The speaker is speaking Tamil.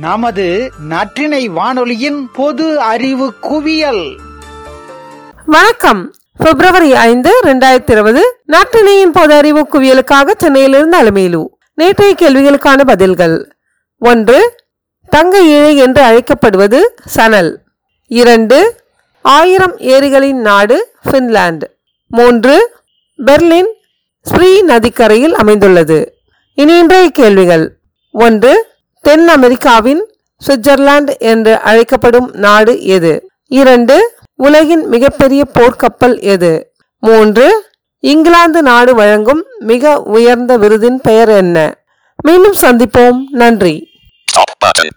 நமது நற்றினை வானொலியின் பொது அறிவு குவியல். வணக்கம். பிப்ரவரி ஐந்து இரண்டாயிரத்தி இருபது நாட்டினையின் பொது அறிவு குவியலுக்காக சென்னையிலிருந்து அலமேலு. நேற்றைய கேள்விகளுக்கான பதில்கள். ஒன்று தங்க ஏழை என்று அழைக்கப்படுவது சனல் இரண்டு ஆயிரம் ஏரிகளின் நாடு பின்லாந்து மூன்று பெர்லின் ஸ்ரீ நதிக்கரையில் அமைந்துள்ளது. இனி இன்றைய கேள்விகள். ஒன்று தென் அமெரிக்காவின் சுவிட்சர்லாந்து என்று அழைக்கப்படும் நாடு எது? இரண்டு உலகின் மிகப்பெரிய போர்க்கப்பல் எது? மூன்று இங்கிலாந்து நாடு வழங்கும் மிக உயர்ந்த விருதின் பெயர் என்ன? மீண்டும் சந்திப்போம். நன்றி.